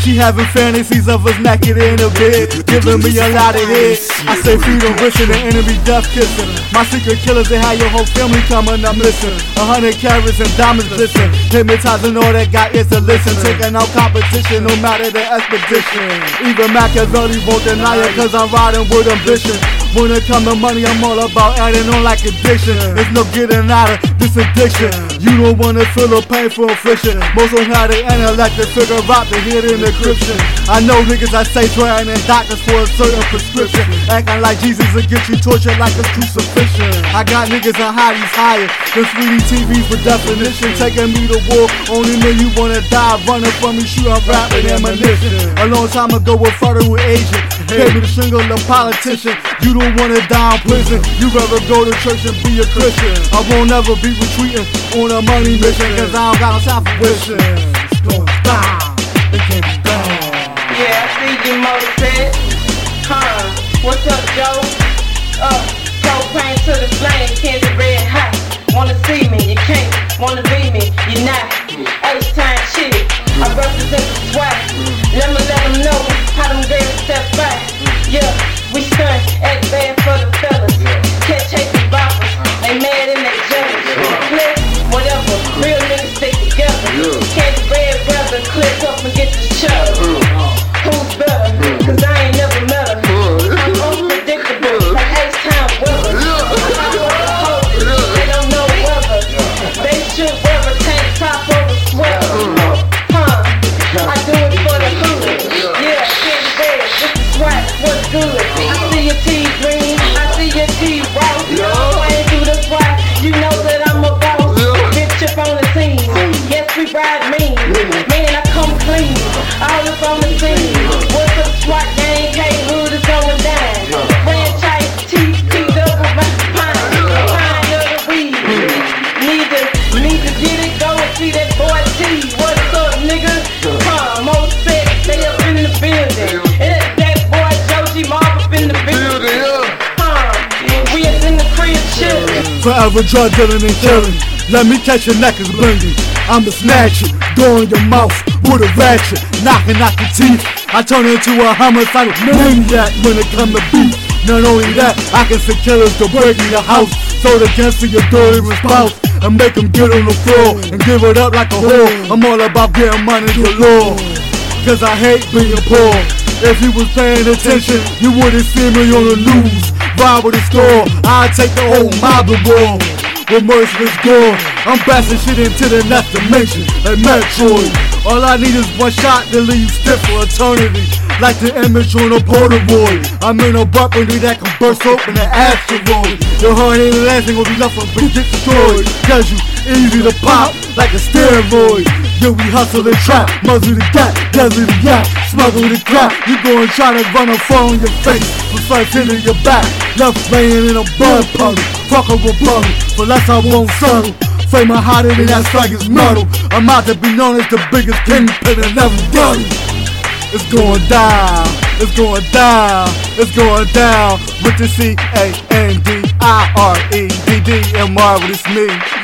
She having fantasies of us naked in a bed, giving me a lot of head. I say freedom, wishing the enemy death kissing. My secret killers, they have your whole family coming up missing. A hundred carats and diamonds glisten. Hypnotizing all that got is to listen. Taking out competition, no matter the expedition. Even Machiavelli won't deny it, cause I'm riding with ambition. When it come to money, I'm all about adding on like addiction. There's no getting out of this addiction. You don't wanna feel the painful infliction. Most don't have the intellect to figure out the hidden encryption. I know niggas I say trying and doctors for a certain prescription. Acting like Jesus will get you tortured like a crucifixion. I got niggas in hotties higher than sweetie TVs for definition. Taking me to war, only when you wanna die. Running from me, shoot, I'm rapping ammunition. A long time ago, a federal agent gave me the single a politician. You don't wanna die in prison. You rather go to church and be a Christian. I won't ever be retreating on a money mission, cause I don't got no time for wishing. It's going down. It can't be done. Yeah, I see you motorhead. Huh? What's up, Joe? Up, propane to the flame, candy red hot. Wanna see me, you can't. Wanna be me, you're not. H-time shit, I represent the swag. Let me let good? I see your T green, I see your T white. I chillin'. Forever drug dealing and killing. Let me catch your neck is blinging. I'ma snatch it, go in your mouth with a ratchet, knocking out your teeth. I turn into a homicidal maniac when it come to beef. Not only that, I can send killers to break in your house, throw the gun to your door and spouse, and make them get on the floor and give it up like a whore. I'm all about getting money galore, cause I hate being poor. If you was paying attention, you wouldn't see me on the news. With the store, I'd take the whole mob to war. With merciless gore, I'm blasting shit into the next dimension, like Metroid. All I need is one shot to leave stiff for eternity, like the image on a Polaroid. I'm in a weaponry that can burst open an asteroid. Your heart ain't lasting, gonna be left for be destroyed. Cause you easy to pop like a steroid. Yeah, we hustle and trap, muzzle the gat, guzzle the yak, smuggle the crack. You go and try to run a phone in your face, first into your back, left laying in a blood puddle. Fuck a rebuttal, but less I won't settle. Flame hotter than that strikers metal. I'm out to be known as the biggest kingpin that never done. It's going down, it's going down, it's going down with the C A N D I R E D D M R. It's me.